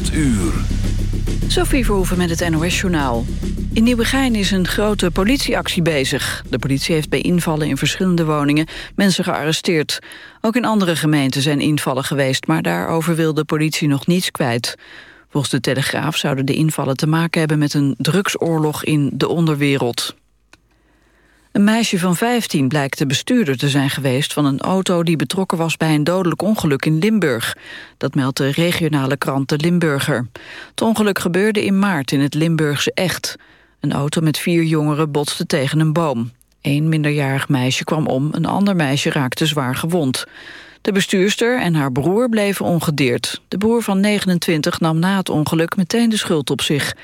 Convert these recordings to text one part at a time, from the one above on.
8 uur. Sophie Verhoeven met het NOS-journaal. In Nieuwegein is een grote politieactie bezig. De politie heeft bij invallen in verschillende woningen mensen gearresteerd. Ook in andere gemeenten zijn invallen geweest... maar daarover wil de politie nog niets kwijt. Volgens de Telegraaf zouden de invallen te maken hebben... met een drugsoorlog in de onderwereld. Een meisje van 15 blijkt de bestuurder te zijn geweest van een auto die betrokken was bij een dodelijk ongeluk in Limburg. Dat meldt de regionale krant De Limburger. Het ongeluk gebeurde in maart in het Limburgse Echt. Een auto met vier jongeren botste tegen een boom. Eén minderjarig meisje kwam om, een ander meisje raakte zwaar gewond. De bestuurster en haar broer bleven ongedeerd. De broer van 29 nam na het ongeluk meteen de schuld op zich.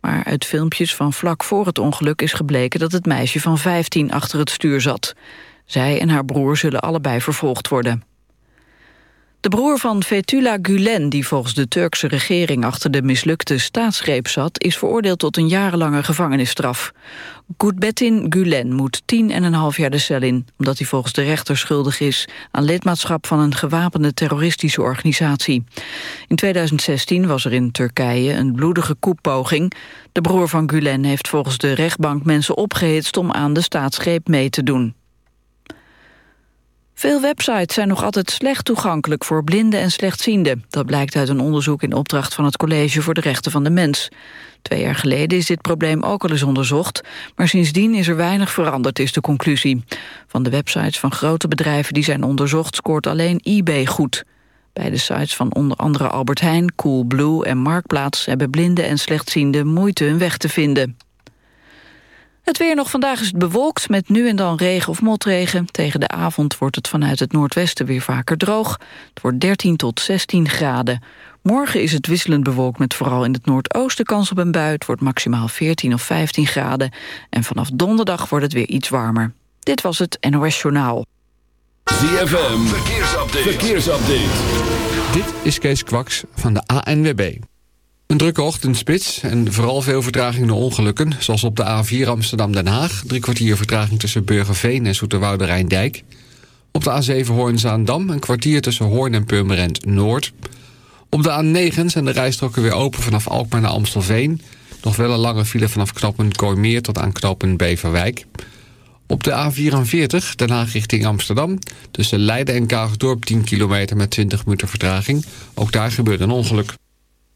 Maar uit filmpjes van vlak voor het ongeluk is gebleken dat het meisje van 15 achter het stuur zat. Zij en haar broer zullen allebei vervolgd worden. De broer van Fethullah Gulen, die volgens de Turkse regering achter de mislukte staatsgreep zat, is veroordeeld tot een jarenlange gevangenisstraf. Gulbettin Gulen moet tien en een half jaar de cel in, omdat hij volgens de rechter schuldig is aan lidmaatschap van een gewapende terroristische organisatie. In 2016 was er in Turkije een bloedige koepoging. De broer van Gulen heeft volgens de rechtbank mensen opgehitst om aan de staatsgreep mee te doen. Veel websites zijn nog altijd slecht toegankelijk voor blinden en slechtzienden. Dat blijkt uit een onderzoek in opdracht van het College voor de Rechten van de Mens. Twee jaar geleden is dit probleem ook al eens onderzocht... maar sindsdien is er weinig veranderd, is de conclusie. Van de websites van grote bedrijven die zijn onderzocht... scoort alleen eBay goed. Bij de sites van onder andere Albert Heijn, Coolblue en Marktplaats... hebben blinden en slechtzienden moeite hun weg te vinden. Het weer nog vandaag is het bewolkt met nu en dan regen of motregen. Tegen de avond wordt het vanuit het noordwesten weer vaker droog. Het wordt 13 tot 16 graden. Morgen is het wisselend bewolkt met vooral in het noordoosten kans op een bui. Het wordt maximaal 14 of 15 graden. En vanaf donderdag wordt het weer iets warmer. Dit was het NOS Journaal. ZFM, verkeersupdate. verkeersupdate. Dit is Kees Kwaks van de ANWB. Een drukke ochtendspits en vooral veel vertraging door ongelukken... zoals op de A4 Amsterdam-Den Haag. Drie kwartier vertraging tussen Burgerveen en Zoeterwoude Rijndijk. Op de A7 Hoorn-Zaandam een kwartier tussen Hoorn en Purmerend Noord. Op de A9 zijn de rijstroken weer open vanaf Alkmaar naar Amstelveen. Nog wel een lange file vanaf knooppunt Kooimeer tot aan knooppunt Beverwijk. Op de A44 Den Haag richting Amsterdam... tussen Leiden en Kaagdorp 10 kilometer met 20 minuten vertraging. Ook daar gebeurde een ongeluk.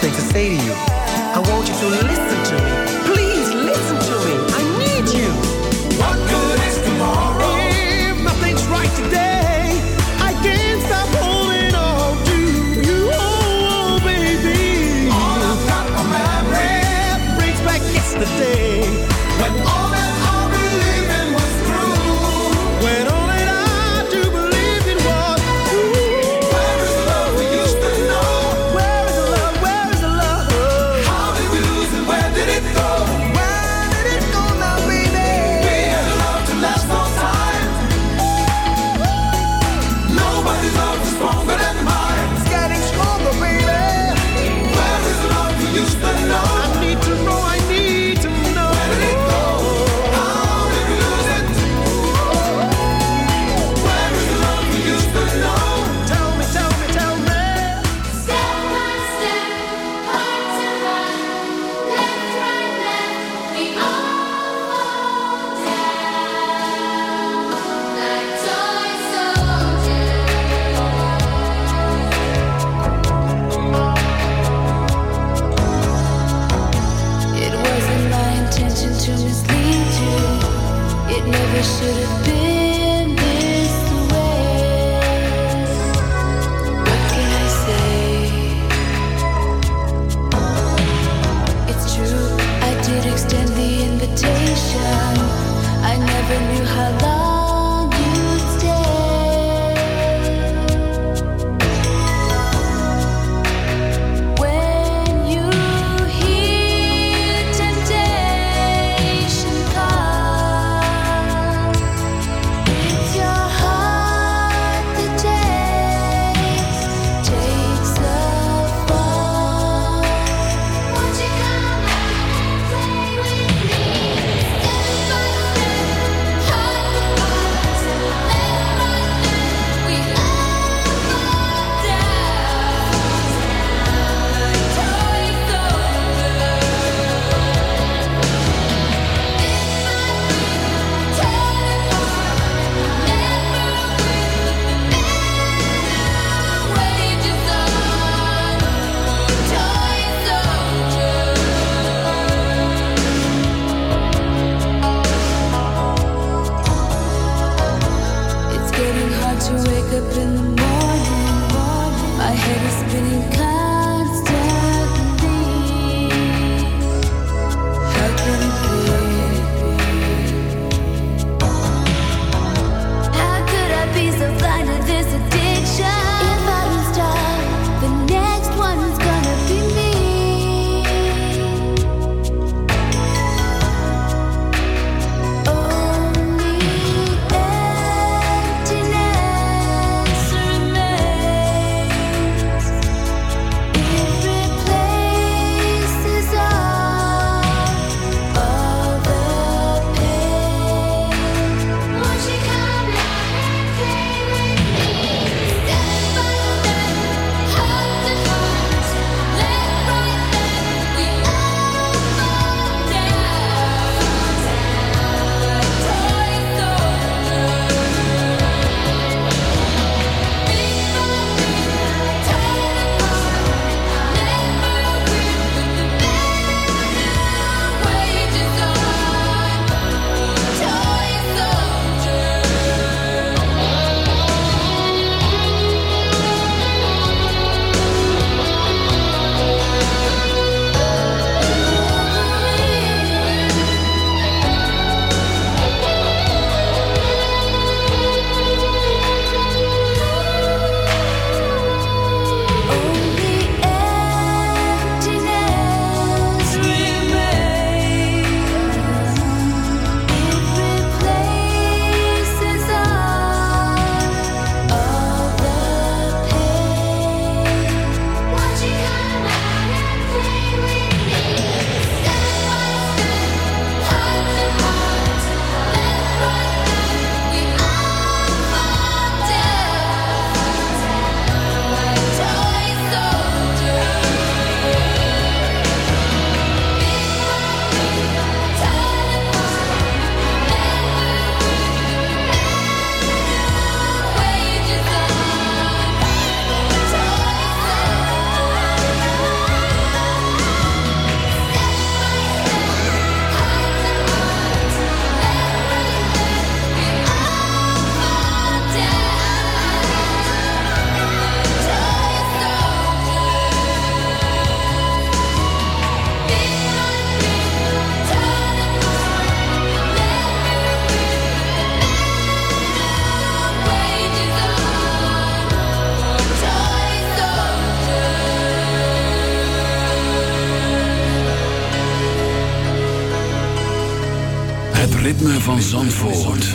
something to say to you. I want you to listen van Zandvoort.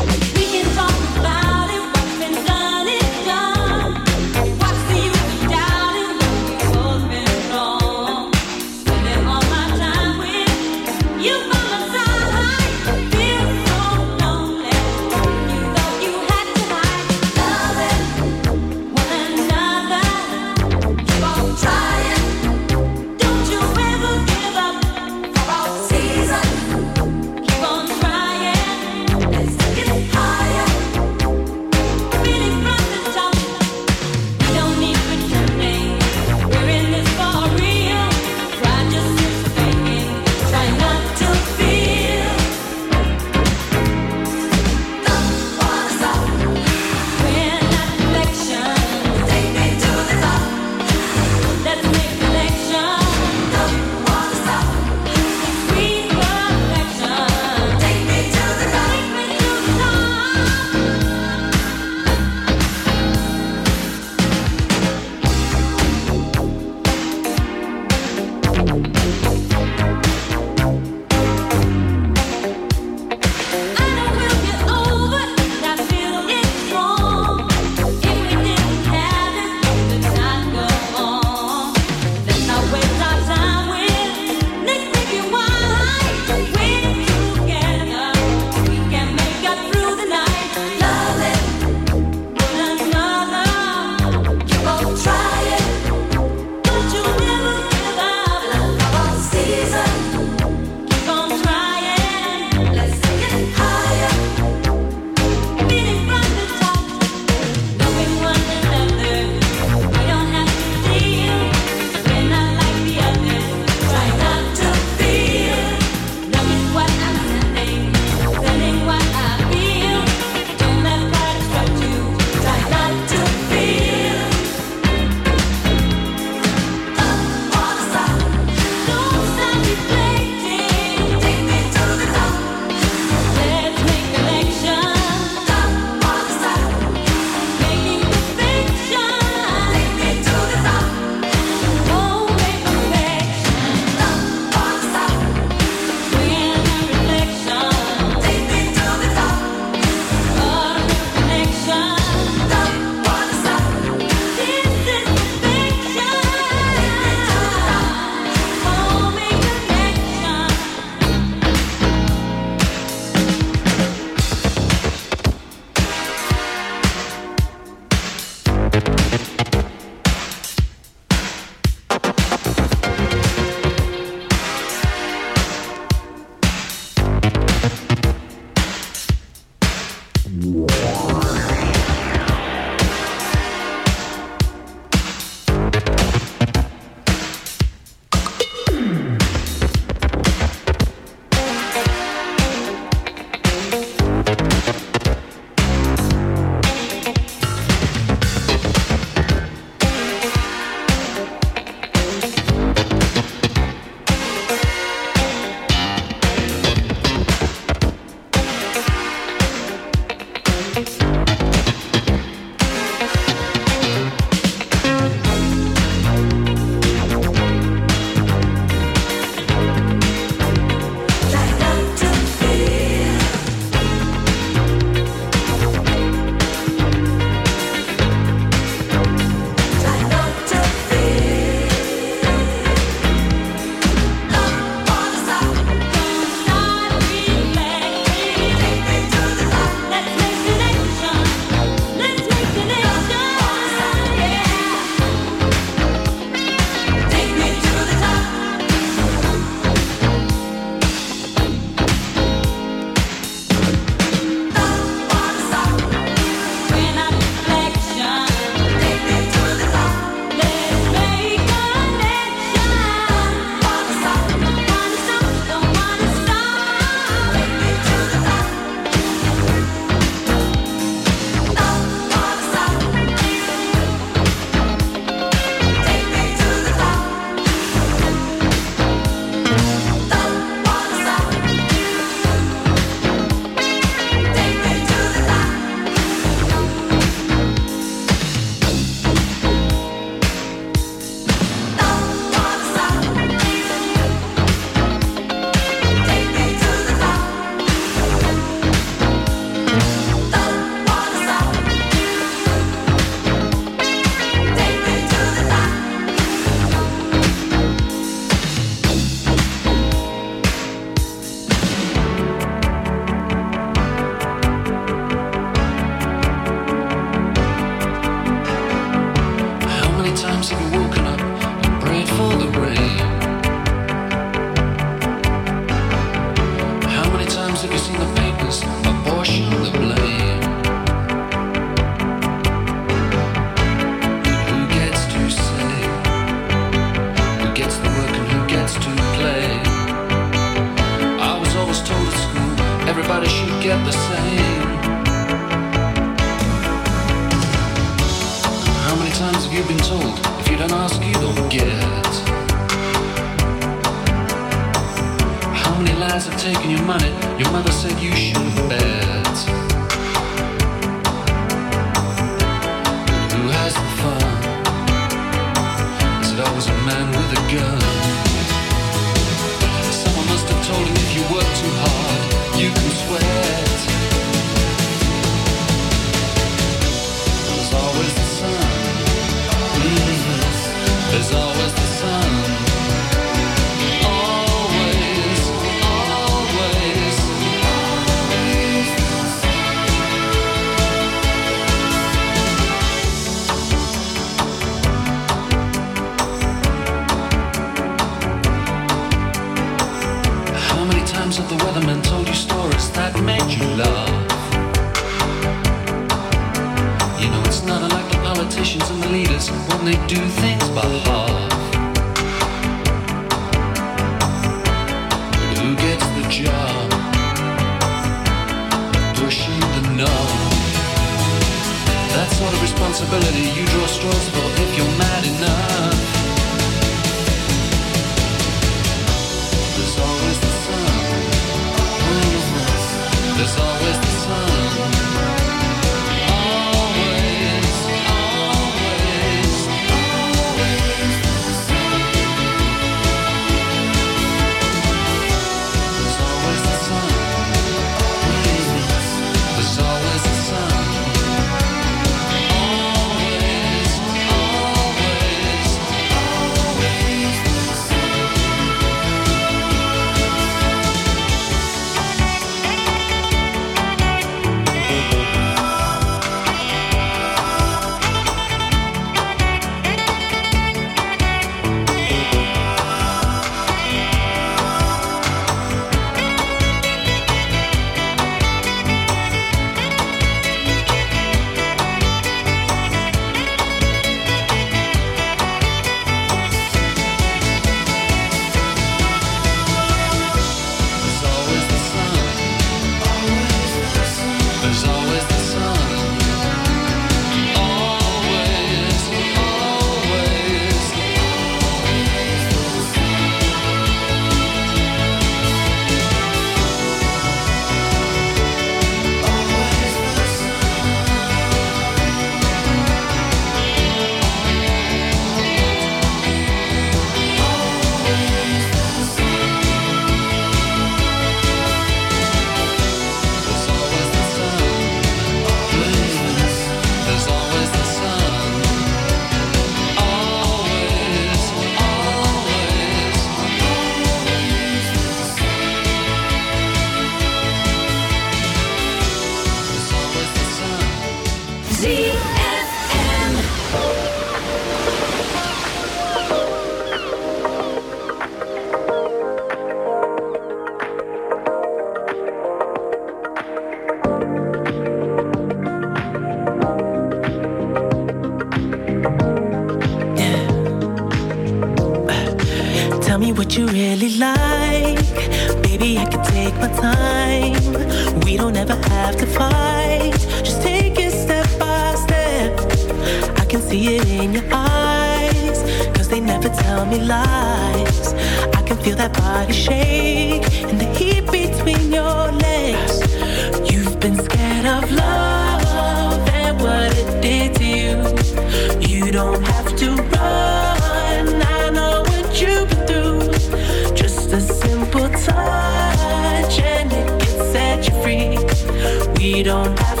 don't have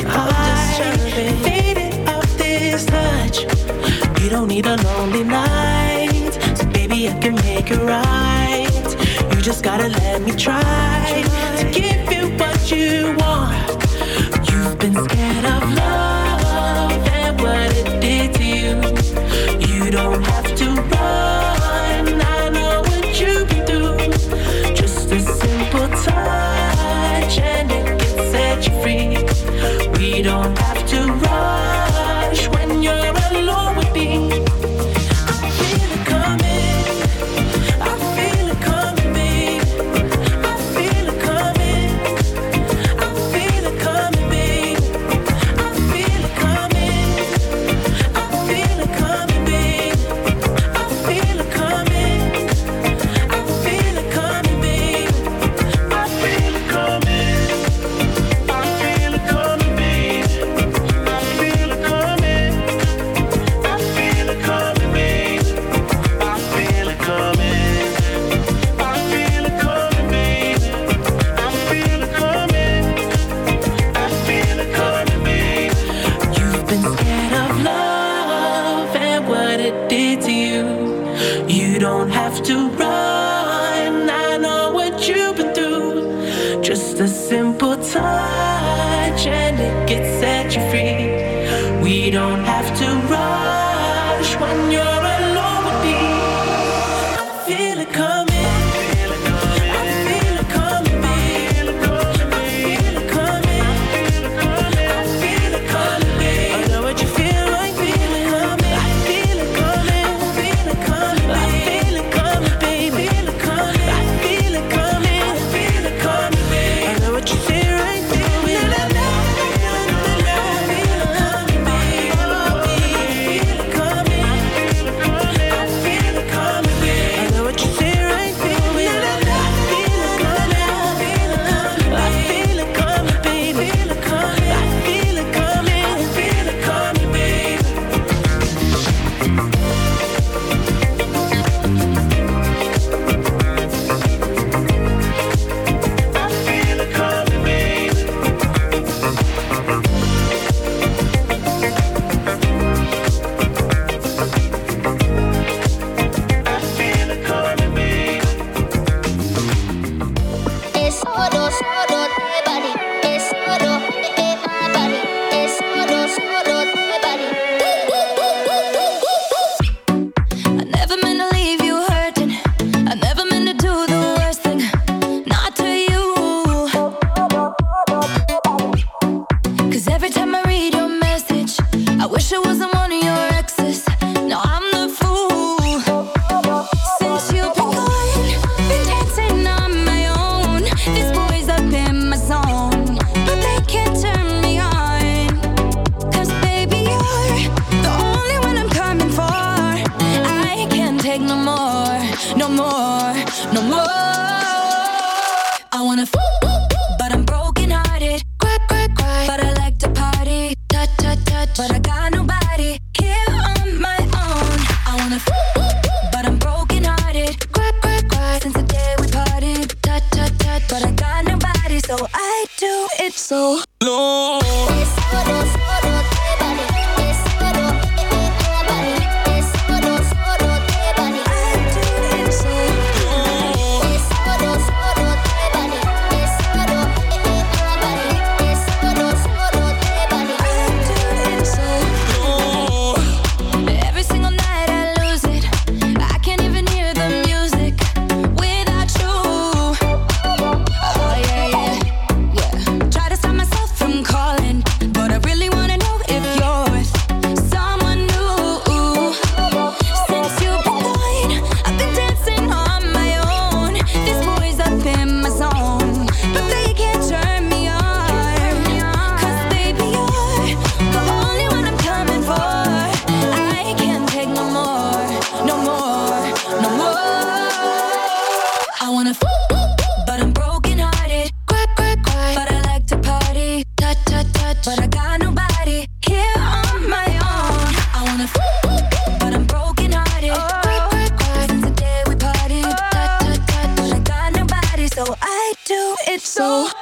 much. I faded off this touch. You don't need a lonely night, so baby I can make it right. You just gotta let me try to give you what you want. So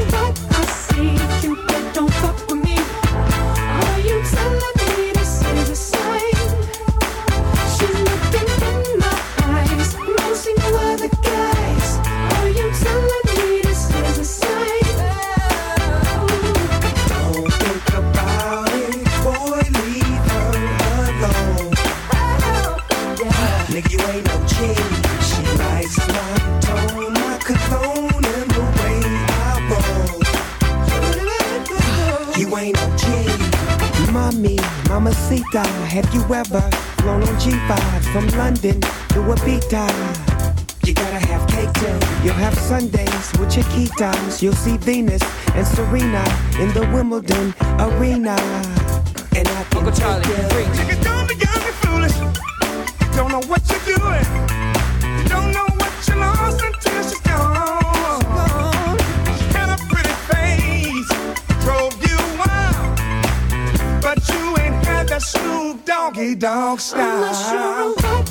Mamacita, have you ever flown on G5 from London to Ibiza? You gotta have cake too. You'll have Sundays with your keytimes. You'll see Venus and Serena in the Wimbledon arena. And I can Uncle Charlie, take you preach. Nigga, don't be young and foolish. You don't know what Snoop Doggy Dog style.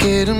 get them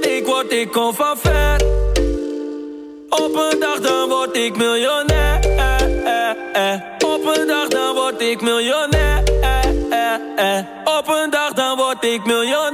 ik word, ik kom van ver. Op een dag dan word ik miljonair. Op een dag dan word ik miljonair. Op een dag dan word ik miljonair.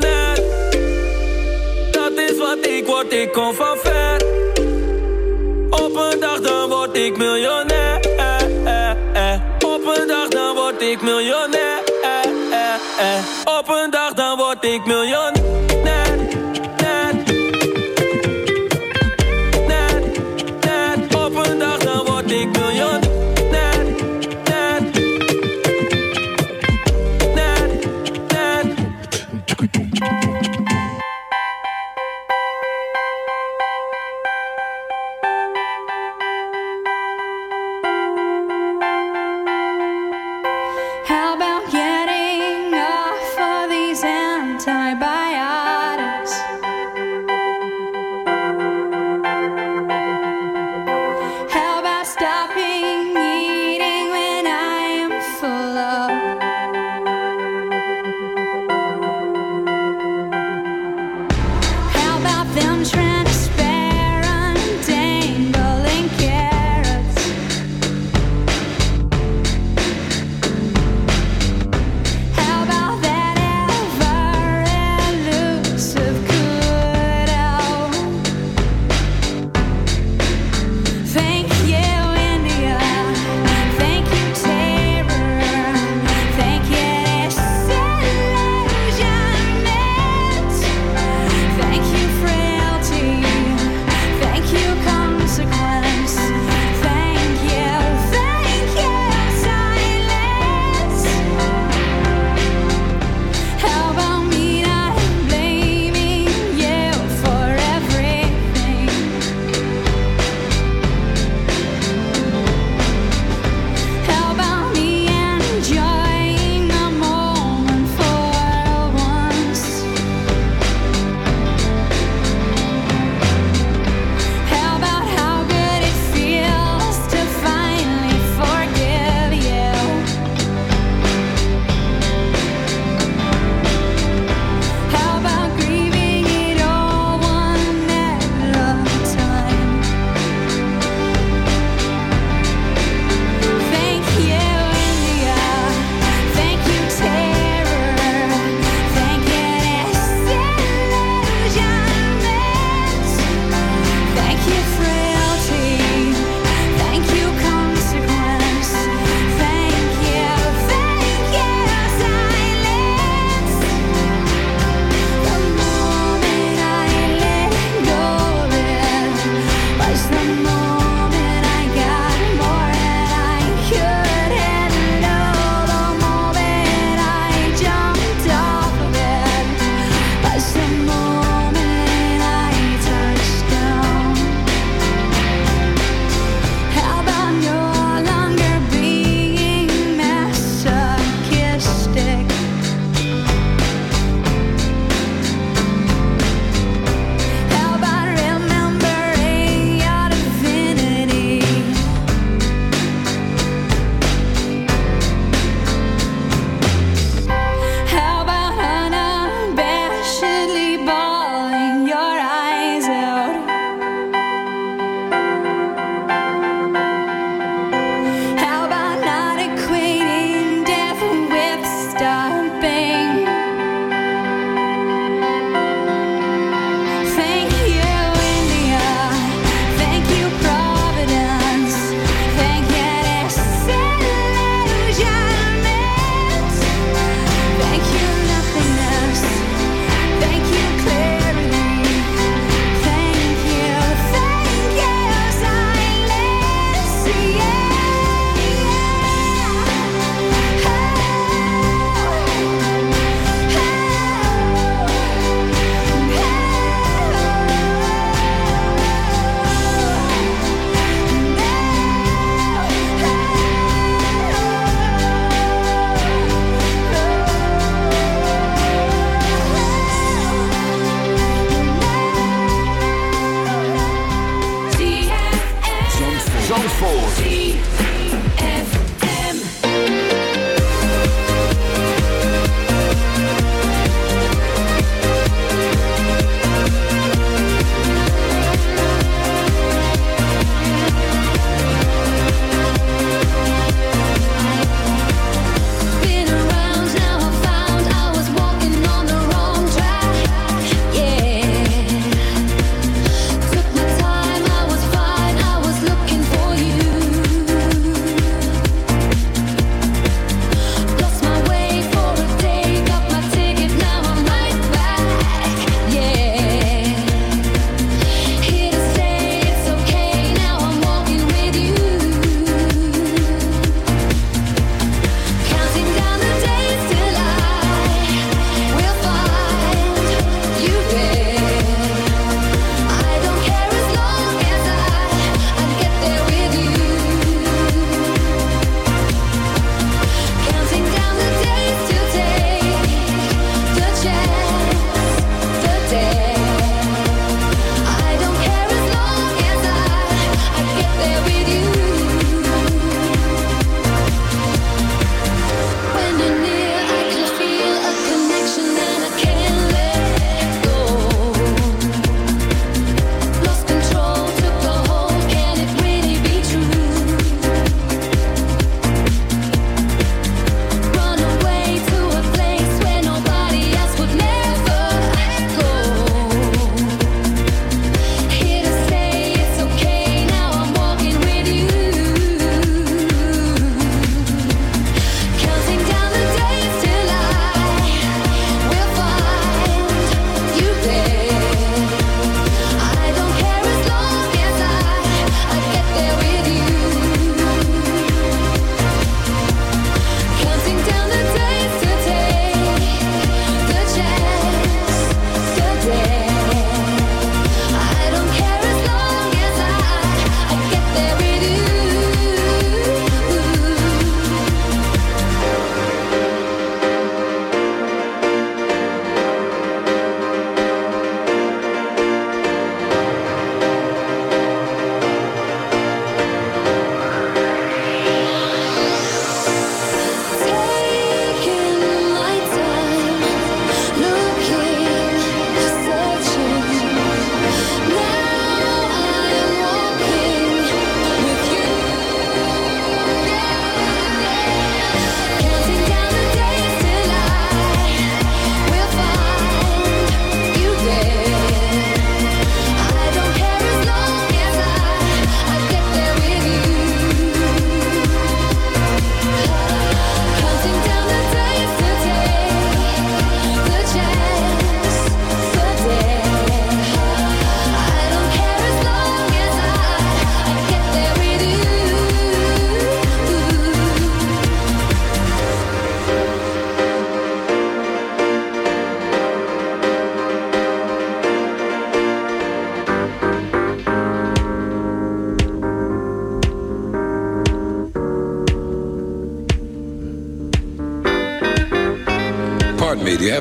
Ik kom van. Op een dag dan word ik miljonair. Op een dag dan word ik miljonair. Op een dag dan word ik miljonair.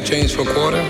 Change for a quarter?